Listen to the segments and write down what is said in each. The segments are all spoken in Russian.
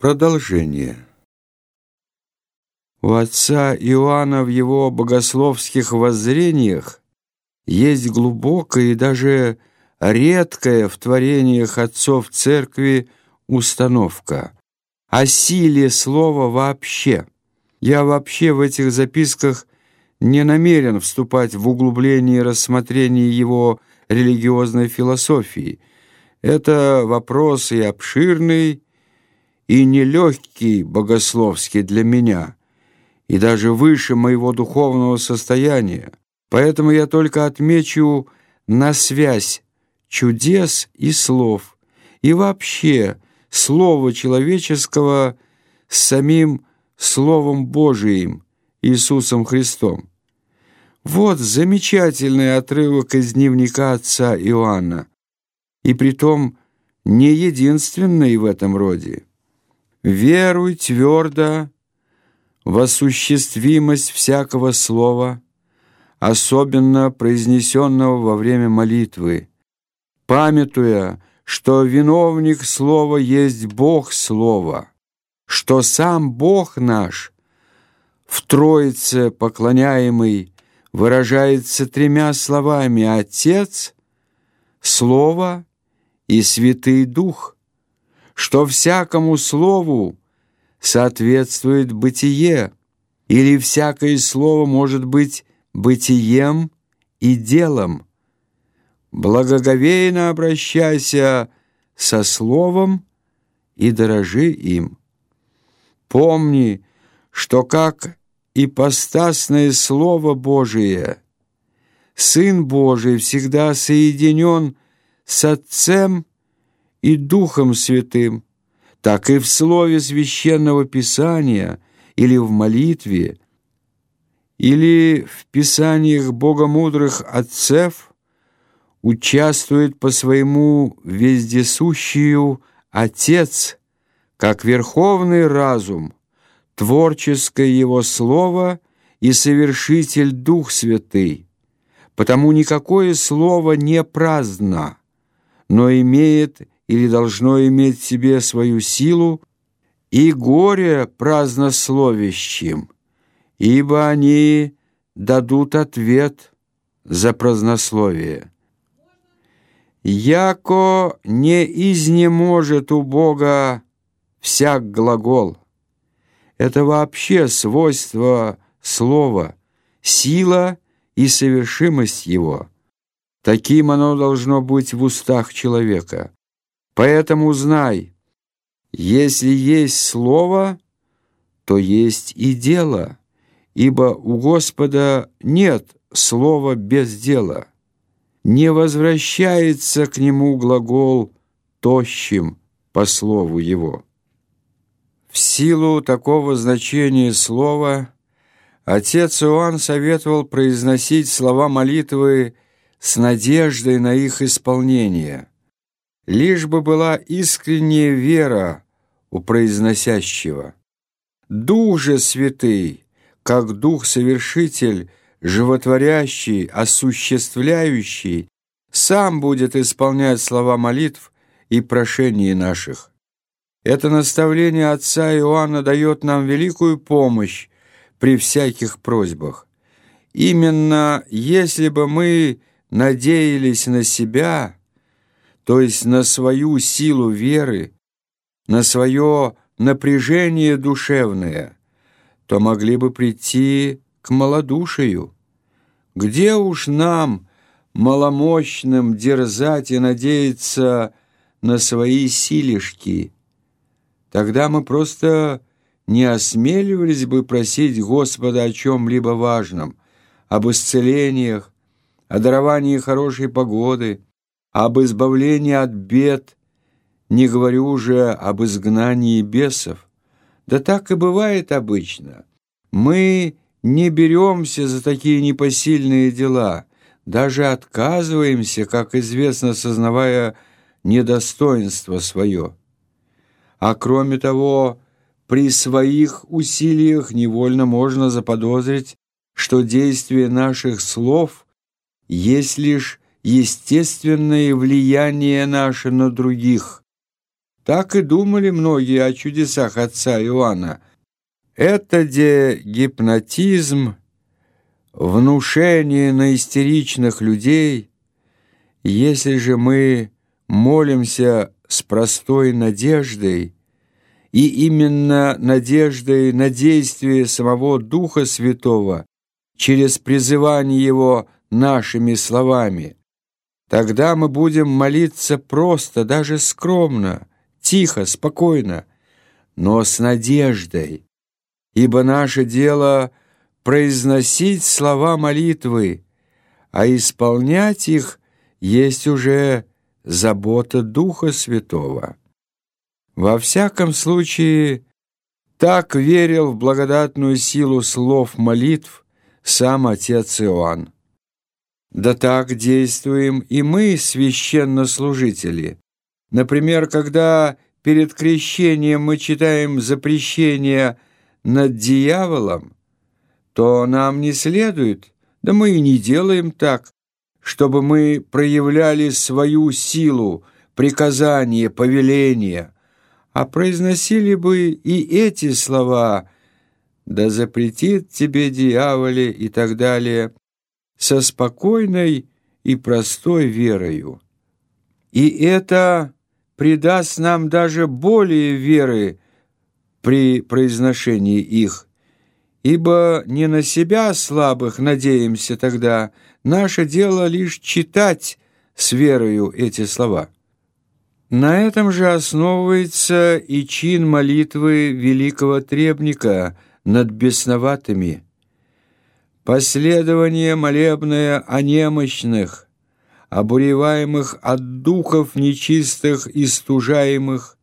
Продолжение. У отца Иоанна в его богословских воззрениях есть глубокая и даже редкая в творениях отцов церкви установка о силе слова вообще. Я вообще в этих записках не намерен вступать в углубление и рассмотрение его религиозной философии. Это вопрос и обширный, и нелегкий богословский для меня, и даже выше моего духовного состояния. Поэтому я только отмечу на связь чудес и слов, и вообще слова человеческого с самим Словом Божиим, Иисусом Христом. Вот замечательный отрывок из дневника отца Иоанна, и притом не единственный в этом роде. Веруй твердо в осуществимость всякого слова, особенно произнесенного во время молитвы, памятуя, что виновник слова есть Бог слова, что сам Бог наш в Троице поклоняемый выражается тремя словами «Отец», «Слово» и «Святый Дух» что всякому слову соответствует бытие, или всякое слово может быть бытием и делом. Благоговейно обращайся со словом и дорожи им. Помни, что как ипостасное Слово Божие, Сын Божий всегда соединен с Отцем и Духом Святым, так и в слове Священного Писания или в молитве, или в писаниях богомудрых отцев участвует по своему вездесущию Отец, как верховный разум, творческое Его Слово и совершитель Дух Святый, потому никакое Слово не праздно, но имеет или должно иметь в себе свою силу, и горе празднословящим, ибо они дадут ответ за празднословие. Яко не изнеможет у Бога всяк глагол. Это вообще свойство слова, сила и совершимость его. Таким оно должно быть в устах человека. Поэтому знай, если есть слово, то есть и дело, ибо у Господа нет слова без дела. Не возвращается к нему глагол «тощим» по слову его. В силу такого значения слова отец Иоанн советовал произносить слова молитвы с надеждой на их исполнение – лишь бы была искренняя вера у произносящего. Дух же святый, как Дух-совершитель, животворящий, осуществляющий, сам будет исполнять слова молитв и прошений наших. Это наставление отца Иоанна дает нам великую помощь при всяких просьбах. Именно если бы мы надеялись на себя – то есть на свою силу веры, на свое напряжение душевное, то могли бы прийти к малодушию. Где уж нам, маломощным, дерзать и надеяться на свои силишки? Тогда мы просто не осмеливались бы просить Господа о чем-либо важном, об исцелениях, о даровании хорошей погоды, об избавлении от бед, не говорю уже об изгнании бесов. Да так и бывает обычно. Мы не беремся за такие непосильные дела, даже отказываемся, как известно, сознавая недостоинство свое. А кроме того, при своих усилиях невольно можно заподозрить, что действие наших слов есть лишь естественное влияние наше на других. Так и думали многие о чудесах отца Иоанна. Это где гипнотизм, внушение на истеричных людей. Если же мы молимся с простой надеждой, и именно надеждой на действие самого Духа Святого через призывание Его нашими словами, тогда мы будем молиться просто, даже скромно, тихо, спокойно, но с надеждой, ибо наше дело произносить слова молитвы, а исполнять их есть уже забота Духа Святого. Во всяком случае, так верил в благодатную силу слов молитв сам отец Иоанн. Да так действуем и мы, священнослужители. Например, когда перед крещением мы читаем запрещение над дьяволом, то нам не следует, да мы и не делаем так, чтобы мы проявляли свою силу, приказание, повеление, а произносили бы и эти слова «Да запретит тебе дьяволе» и так далее со спокойной и простой верою. И это придаст нам даже более веры при произношении их, ибо не на себя слабых надеемся тогда, наше дело лишь читать с верою эти слова. На этом же основывается и чин молитвы великого требника над бесноватыми. Последование молебное о немощных, обуреваемых от духов нечистых и стужаемых,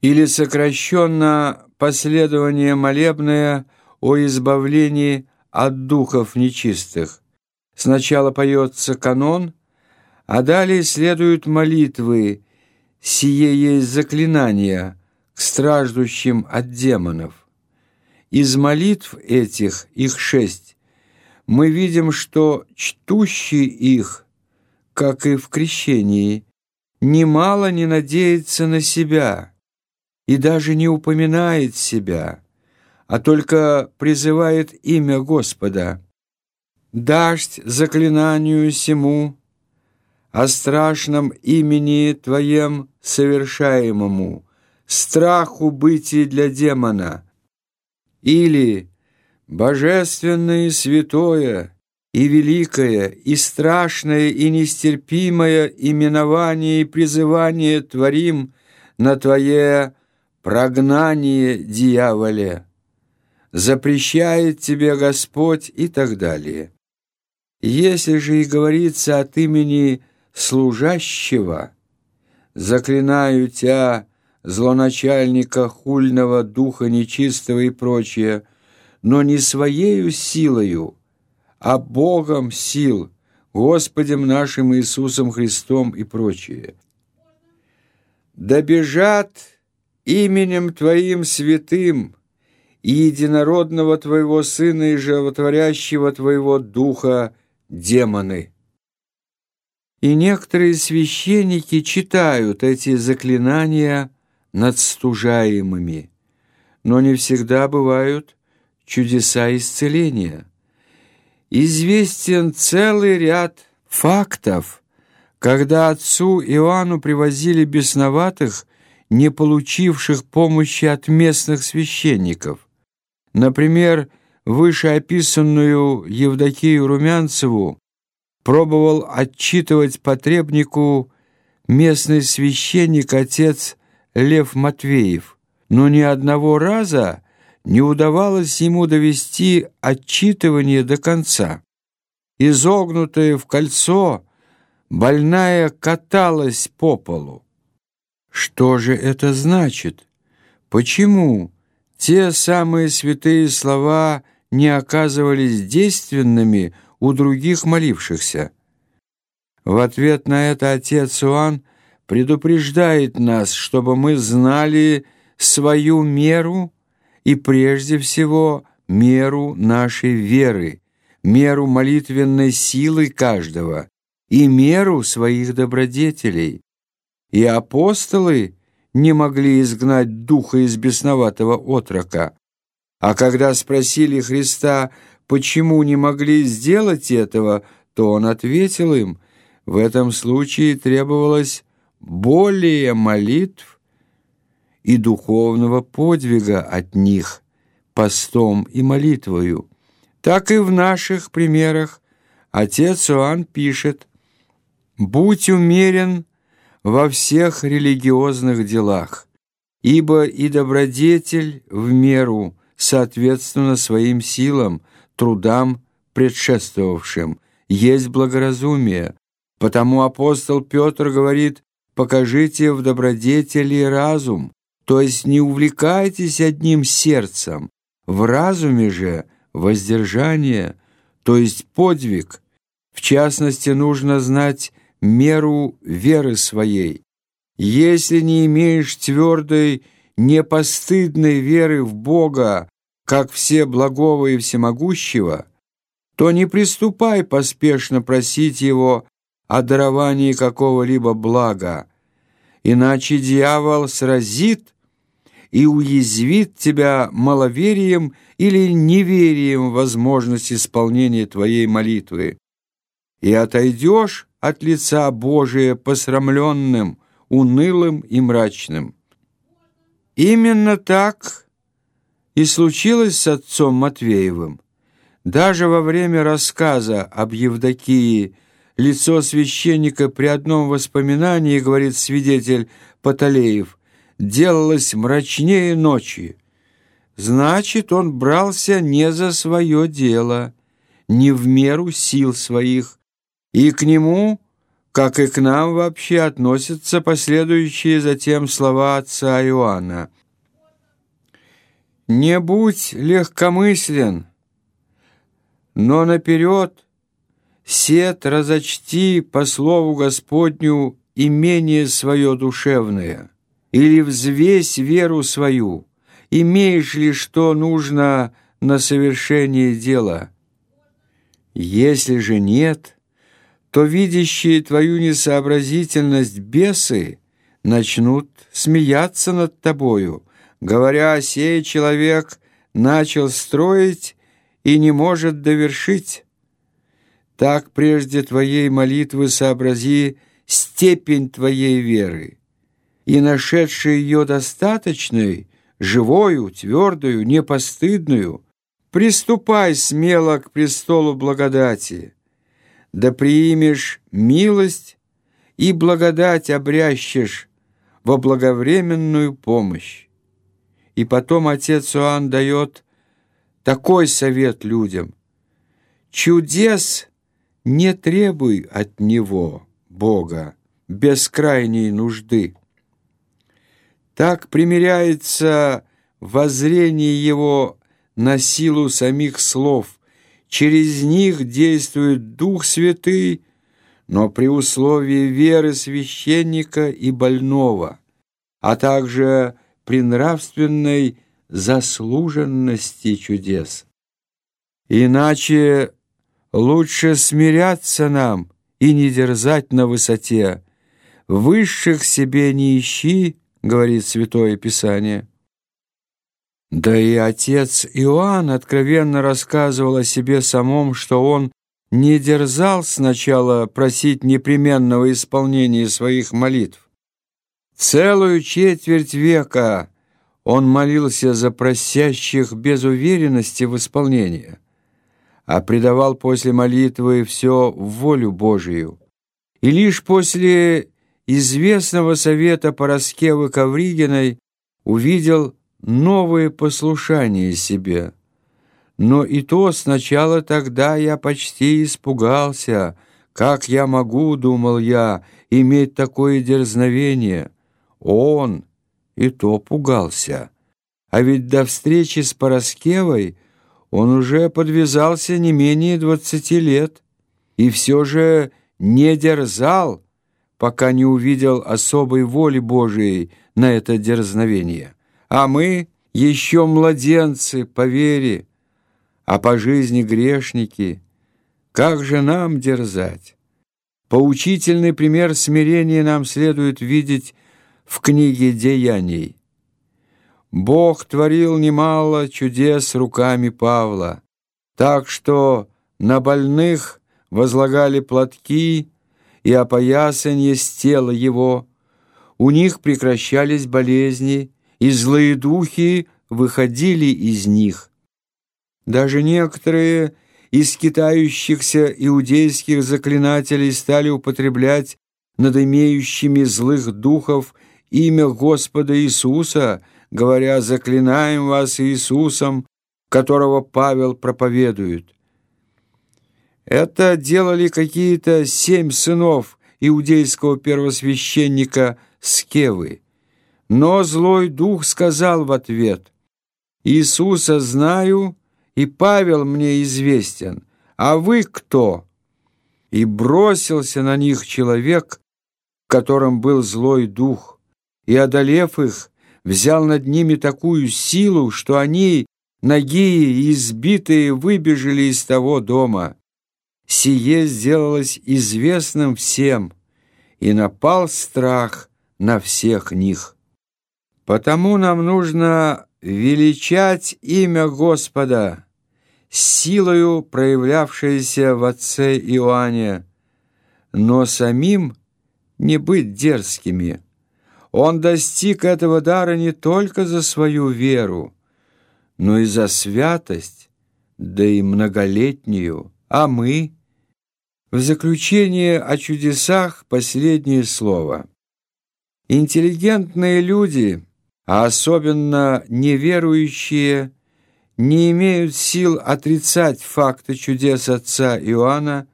или сокращенно последование молебное о избавлении от духов нечистых. Сначала поется канон, а далее следуют молитвы, сие есть заклинания к страждущим от демонов. Из молитв этих, их шесть, мы видим, что чтущий их, как и в крещении, немало не надеется на себя и даже не упоминает себя, а только призывает имя Господа. «Дашь заклинанию сему о страшном имени Твоем совершаемому, страху бытия для демона, или божественное и святое, и великое, и страшное, и нестерпимое именование и призывание творим на Твое прогнание дьяволе, запрещает тебе Господь и так далее. Если же и говорится от имени служащего, заклинаю тебя, злоначальника, хульного, духа нечистого и прочее, но не своею силою, а Богом сил, Господем нашим Иисусом Христом и прочее. Добежат именем Твоим святым и единородного Твоего Сына и животворящего Твоего Духа демоны. И некоторые священники читают эти заклинания над стужаемыми, но не всегда бывают чудеса исцеления. Известен целый ряд фактов, когда отцу Иоанну привозили бесноватых, не получивших помощи от местных священников. Например, вышеописанную Евдокию Румянцеву пробовал отчитывать потребнику местный священник отец Лев Матвеев, но ни одного раза не удавалось ему довести отчитывание до конца. Изогнутая в кольцо, больная каталась по полу. Что же это значит? Почему те самые святые слова не оказывались действенными у других молившихся? В ответ на это отец Иоанн предупреждает нас, чтобы мы знали свою меру и прежде всего меру нашей веры, меру молитвенной силы каждого и меру своих добродетелей. И апостолы не могли изгнать духа из бесноватого отрока. А когда спросили Христа, почему не могли сделать этого, то он ответил им, в этом случае требовалось более молитв и духовного подвига от них постом и молитвою. Так и в наших примерах отец Иоанн пишет «Будь умерен во всех религиозных делах, ибо и добродетель в меру соответственно своим силам, трудам предшествовавшим, есть благоразумие, Потому апостол Петр говорит, покажите в добродетели разум, то есть не увлекайтесь одним сердцем, в разуме же воздержание, то есть подвиг. В частности, нужно знать меру веры своей. Если не имеешь твердой, непостыдной веры в Бога, как все благого и всемогущего, то не приступай поспешно просить Его о даровании какого-либо блага, иначе дьявол сразит и уязвит тебя маловерием или неверием в возможность исполнения твоей молитвы, и отойдешь от лица Божия посрамленным, унылым и мрачным. Именно так и случилось с отцом Матвеевым. Даже во время рассказа об Евдокии Лицо священника при одном воспоминании, говорит свидетель Паталеев, делалось мрачнее ночи. Значит, он брался не за свое дело, не в меру сил своих, и к нему, как и к нам вообще, относятся последующие затем слова отца Иоанна. «Не будь легкомыслен, но наперед сет разочти по слову Господню имение свое душевное, или взвесь веру свою, имеешь ли что нужно на совершение дела. Если же нет, то видящие твою несообразительность бесы начнут смеяться над тобою, говоря, сей человек начал строить и не может довершить. Так прежде твоей молитвы сообрази степень твоей веры, и, нашедший ее достаточной, живою, твердую, непостыдную, приступай смело к престолу благодати, да приимешь милость и благодать обрящешь во благовременную помощь. И потом отец Иоанн дает такой совет людям. Чудес — не требуй от Него, Бога, бескрайней нужды. Так примиряется воззрение Его на силу самих слов. Через них действует Дух Святый, но при условии веры священника и больного, а также при нравственной заслуженности чудес. Иначе Лучше смиряться нам и не дерзать на высоте. Высших себе не ищи, говорит Святое Писание. Да и отец Иоанн откровенно рассказывал о себе самом, что он не дерзал сначала просить непременного исполнения своих молитв. Целую четверть века он молился за просящих без уверенности в исполнении а предавал после молитвы все волю Божию. И лишь после известного совета Пороскевы Ковригиной увидел новое послушание себе. Но и то сначала тогда я почти испугался. Как я могу, думал я, иметь такое дерзновение? Он и то пугался. А ведь до встречи с Пороскевой он уже подвязался не менее двадцати лет и все же не дерзал, пока не увидел особой воли Божией на это дерзновение. А мы еще младенцы по вере, а по жизни грешники. Как же нам дерзать? Поучительный пример смирения нам следует видеть в книге «Деяний». Бог творил немало чудес руками Павла, так что на больных возлагали платки и опоясанье с тела его, у них прекращались болезни, и злые духи выходили из них. Даже некоторые из китающихся иудейских заклинателей стали употреблять над имеющими злых духов имя Господа Иисуса, говоря «Заклинаем вас Иисусом», которого Павел проповедует. Это делали какие-то семь сынов иудейского первосвященника Скевы. Но злой дух сказал в ответ, «Иисуса знаю, и Павел мне известен, а вы кто?» И бросился на них человек, в котором был злой дух, и, одолев их, взял над ними такую силу, что они, ноги и избитые, выбежали из того дома. Сие сделалось известным всем, и напал страх на всех них. Потому нам нужно величать имя Господа, силою, проявлявшееся в отце Иоанне, но самим не быть дерзкими. Он достиг этого дара не только за свою веру, но и за святость, да и многолетнюю, а мы — в заключение о чудесах последнее слово. Интеллигентные люди, а особенно неверующие, не имеют сил отрицать факты чудес отца Иоанна,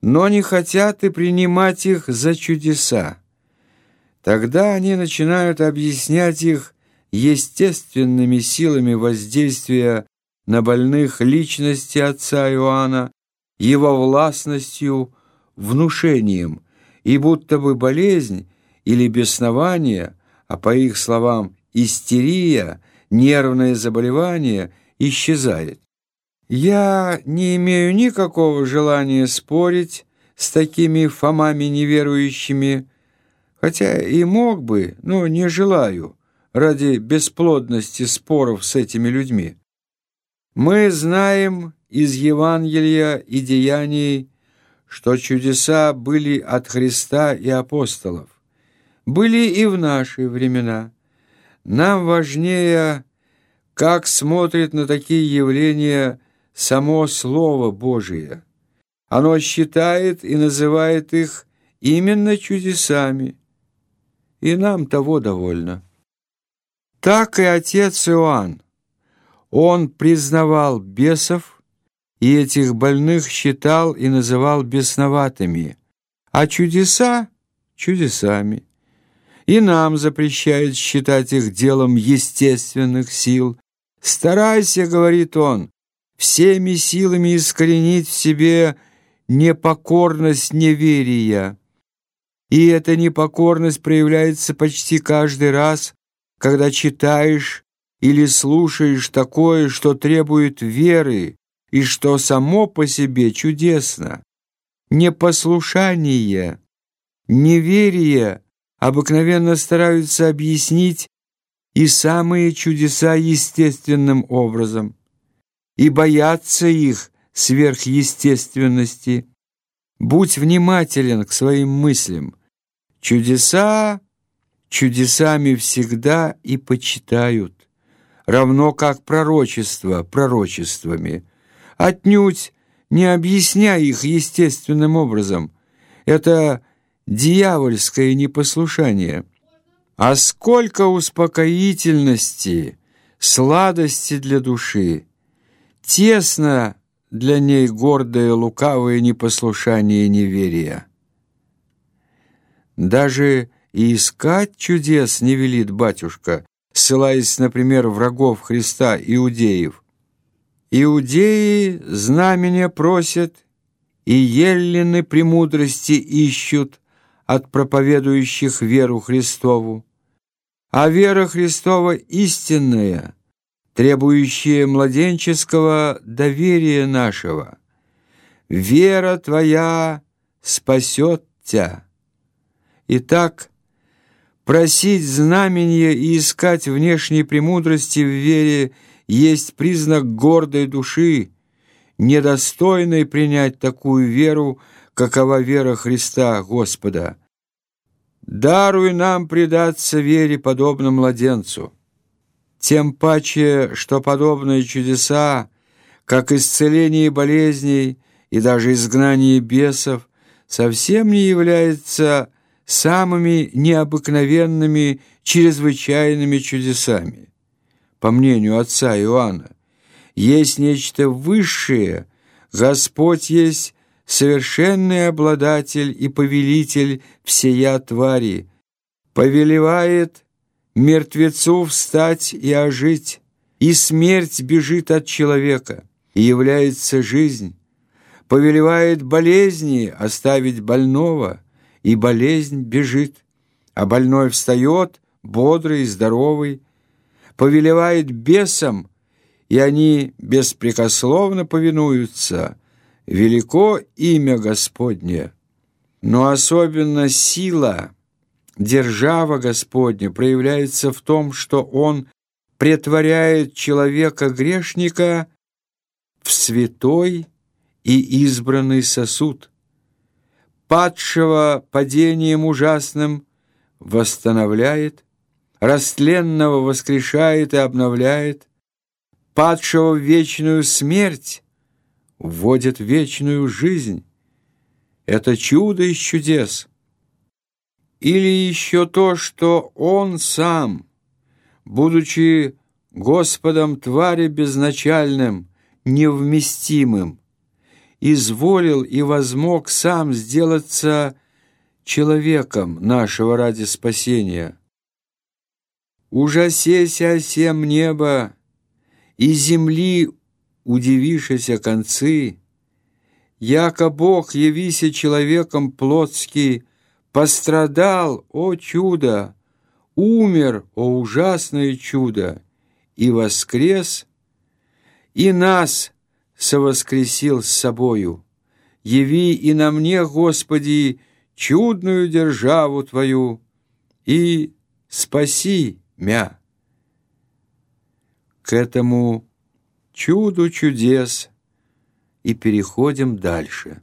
но не хотят и принимать их за чудеса. Тогда они начинают объяснять их естественными силами воздействия на больных личности отца Иоанна, его властностью, внушением, и будто бы болезнь или беснование, а по их словам истерия, нервное заболевание исчезает. Я не имею никакого желания спорить с такими Фомами неверующими, хотя и мог бы, но не желаю, ради бесплодности споров с этими людьми. Мы знаем из Евангелия и деяний, что чудеса были от Христа и апостолов, были и в наши времена. Нам важнее, как смотрит на такие явления само Слово Божие. Оно считает и называет их именно чудесами, и нам того довольно. Так и отец Иоанн. Он признавал бесов, и этих больных считал и называл бесноватыми, а чудеса — чудесами. И нам запрещает считать их делом естественных сил. «Старайся, — говорит он, — всеми силами искоренить в себе непокорность неверия». И эта непокорность проявляется почти каждый раз, когда читаешь или слушаешь такое, что требует веры, и что само по себе чудесно. Непослушание, неверие обыкновенно стараются объяснить и самые чудеса естественным образом, и боятся их сверхъестественности. Будь внимателен к своим мыслям. Чудеса чудесами всегда и почитают, равно как пророчество пророчествами – отнюдь не объясняя их естественным образом. Это дьявольское непослушание. А сколько успокоительности, сладости для души, тесно для ней гордое, лукавое непослушание неверия. Даже и искать чудес не велит батюшка, ссылаясь, например, врагов Христа, иудеев. Иудеи знамения просят, и еллины премудрости ищут от проповедующих веру Христову. А вера Христова истинная, требующая младенческого доверия нашего. Вера твоя спасет тебя. Итак, просить знамения и искать внешней премудрости в вере есть признак гордой души, недостойной принять такую веру, какова вера Христа Господа. Даруй нам предаться вере, подобно младенцу. Тем паче, что подобные чудеса, как исцеление болезней и даже изгнание бесов, совсем не являются самыми необыкновенными, чрезвычайными чудесами. По мнению отца Иоанна, есть нечто высшее, Господь есть совершенный обладатель и повелитель всея твари, повелевает мертвецу встать и ожить, и смерть бежит от человека, и является жизнь, повелевает болезни оставить больного, и болезнь бежит, а больной встает, бодрый и здоровый, повелевает бесам, и они беспрекословно повинуются – велико имя Господне, но особенно сила, держава Господня проявляется в том, что Он претворяет человека-грешника в святой и избранный сосуд, падшего падением ужасным восстановляет, растленного воскрешает и обновляет, падшего в вечную смерть вводит в вечную жизнь. Это чудо из чудес. Или еще то, что Он сам, будучи Господом твари безначальным, невместимым, изволил и возмог сам сделаться человеком нашего ради спасения. Ужасеся всем небо и земли удивишися концы, яко Бог, явися человеком плотский, пострадал, о чудо, умер, о ужасное чудо, и воскрес, и нас совоскресил с собою. Яви и на мне, Господи, чудную державу Твою, и спаси мя. К этому чуду чудес и переходим дальше.